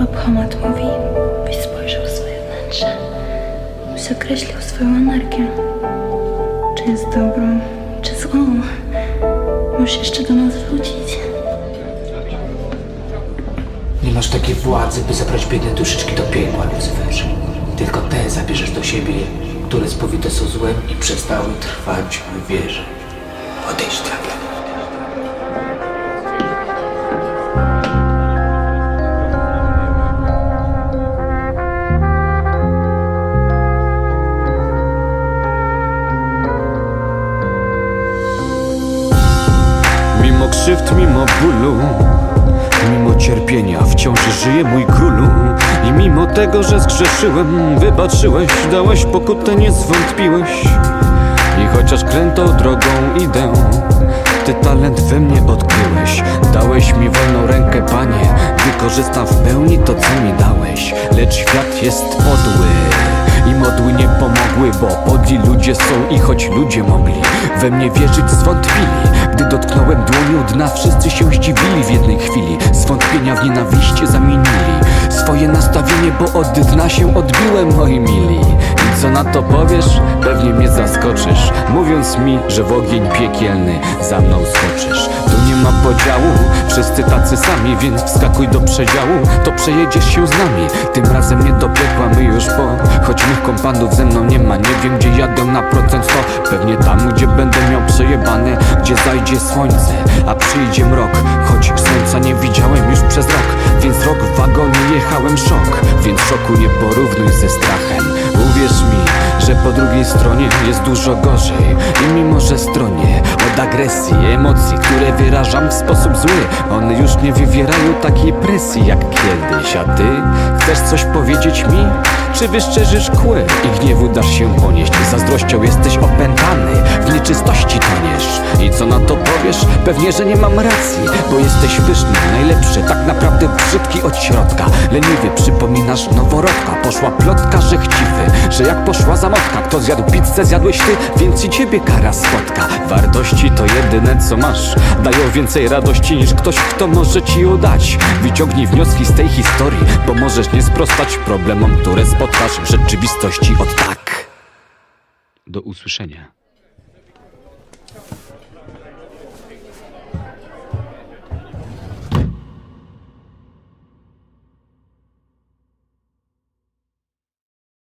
Muhammad mówi, byś spojrzał w swoje wnętrze, byś określił swoją energię. Czy jest dobrą, czy złą. Możesz jeszcze do nas wrócić. Nie masz takiej władzy, by zabrać biedne duszyczki do piekła, Lucyferze. Tylko te zabierzesz do siebie, które spowite są złem i przestały trwać w wierze. Odejdź, diable. Mimo krzywd, mimo bólu Mimo cierpienia wciąż żyje mój królu. I mimo tego, że zgrzeszyłem Wybaczyłeś, dałeś pokutę, nie zwątpiłeś. I chociaż krętą drogą idę Ty talent we mnie odkryłeś. Dałeś mi wolną rękę, panie Wykorzystam w pełni to, co mi dałeś. Lecz świat jest podły i modły nie pomogły, bo podli ludzie są i choć ludzie mogli we mnie wierzyć zwątpili Gdy dotknąłem dłonią dna, wszyscy się zdziwili w jednej chwili. Zwątpienia w nienawiście zamienili. Swoje nastawienie, bo od dna się odbiłem, moi mili. I co na to powiesz? Pewnie mnie zaskoczysz. Mówiąc mi, że w ogień piekielny za mną skoczysz. Tu nie podziału, wszyscy tacy sami Więc wskakuj do przedziału, to przejedziesz się z nami. Tym razem nie do piekła, my już po Choć mych kompanów ze mną nie ma Nie wiem gdzie jadę na procent sto. Pewnie tam, gdzie będę miał przejebane Gdzie zajdzie słońce, a przyjdzie mrok. Choć słońca nie widziałem już przez rok Więc rok w wagonie jechałem szok. Więc szoku nie porównuj ze strachem po drugiej stronie jest dużo gorzej I mimo, że stronie od agresji, emocji, które wyrażam w sposób zły One już nie wywierają takiej presji jak kiedyś A ty chcesz coś powiedzieć mi? Czy wyszczerzysz kły i gniewu dasz się ponieść? Zazdrością jesteś opętany, w nieczystości toniesz I co na to powiesz? Pewnie, że nie mam racji Bo jesteś pyszny, najlepszy, tak naprawdę brzydki od środka. Leniwy, przypominasz noworodka Poszła plotka, że chciwy, że jak poszła zamotka Kto zjadł pizzę, zjadłeś ty, więc i ciebie kara spotka. Wartości to jedyne co masz Dają więcej radości niż ktoś, kto może ci ją dać Wyciągnij wnioski z tej historii Bo możesz nie sprostać problemom, które spotkasz w rzeczywistości od tak. Do usłyszenia